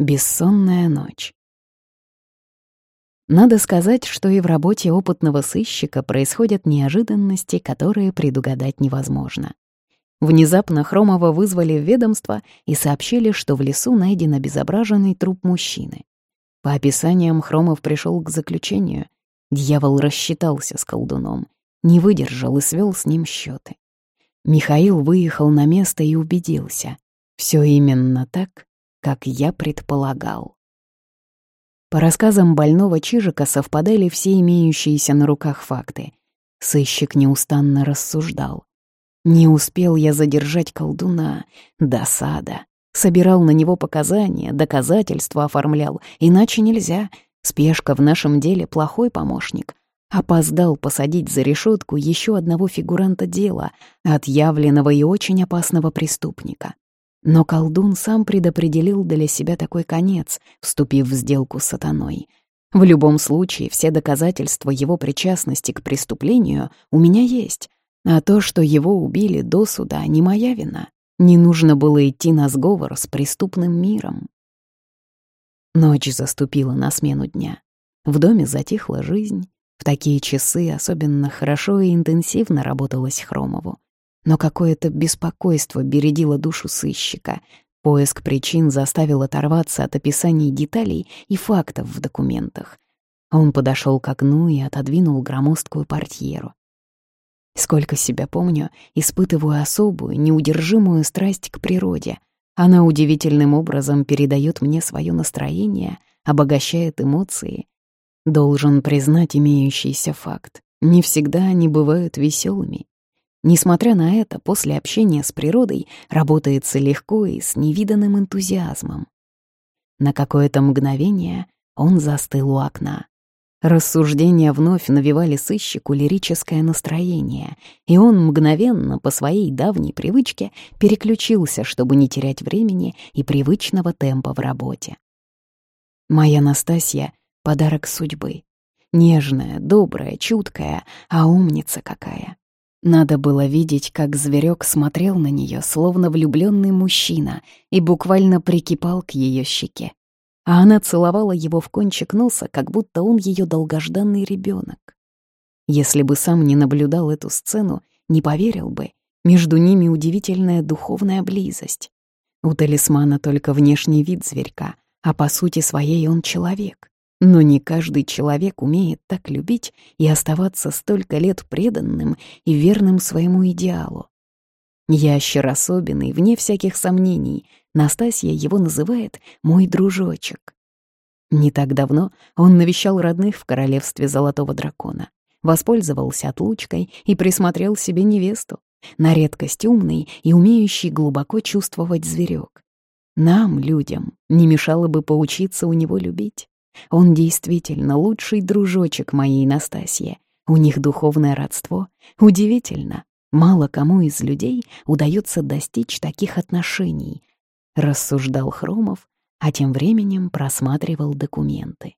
Бессонная ночь. Надо сказать, что и в работе опытного сыщика происходят неожиданности, которые предугадать невозможно. Внезапно Хромова вызвали в ведомство и сообщили, что в лесу найден обезображенный труп мужчины. По описаниям Хромов пришел к заключению. Дьявол рассчитался с колдуном, не выдержал и свел с ним счеты. Михаил выехал на место и убедился. Все именно так, как я предполагал. По рассказам больного Чижика совпадали все имеющиеся на руках факты. Сыщик неустанно рассуждал. Не успел я задержать колдуна. Досада. Собирал на него показания, доказательства оформлял. Иначе нельзя. Спешка в нашем деле — плохой помощник. Опоздал посадить за решетку еще одного фигуранта дела, отъявленного и очень опасного преступника. Но колдун сам предопределил для себя такой конец, вступив в сделку с сатаной. В любом случае, все доказательства его причастности к преступлению у меня есть, а то, что его убили до суда, не моя вина. Не нужно было идти на сговор с преступным миром. Ночь заступила на смену дня. В доме затихла жизнь. В такие часы особенно хорошо и интенсивно работалось Хромову но какое-то беспокойство бередило душу сыщика. Поиск причин заставил оторваться от описаний деталей и фактов в документах. Он подошел к окну и отодвинул громоздкую портьеру. Сколько себя помню, испытываю особую, неудержимую страсть к природе. Она удивительным образом передает мне свое настроение, обогащает эмоции. Должен признать имеющийся факт. Не всегда они бывают веселыми. Несмотря на это, после общения с природой работается легко и с невиданным энтузиазмом. На какое-то мгновение он застыл у окна. Рассуждения вновь навевали сыщику лирическое настроение, и он мгновенно, по своей давней привычке, переключился, чтобы не терять времени и привычного темпа в работе. Моя Настасья — подарок судьбы. Нежная, добрая, чуткая, а умница какая. Надо было видеть, как зверек смотрел на нее, словно влюбленный мужчина, и буквально прикипал к ее щеке. А она целовала его в кончик носа, как будто он ее долгожданный ребенок. Если бы сам не наблюдал эту сцену, не поверил бы, между ними удивительная духовная близость. У талисмана только внешний вид зверька, а по сути своей он человек. Но не каждый человек умеет так любить и оставаться столько лет преданным и верным своему идеалу. Ящер особенный, вне всяких сомнений. Настасья его называет «мой дружочек». Не так давно он навещал родных в королевстве Золотого Дракона, воспользовался отлучкой и присмотрел себе невесту, на редкость умный и умеющий глубоко чувствовать зверек. Нам, людям, не мешало бы поучиться у него любить. Он действительно лучший дружочек моей Настасьи. У них духовное родство. Удивительно. Мало кому из людей удается достичь таких отношений. Рассуждал Хромов, а тем временем просматривал документы.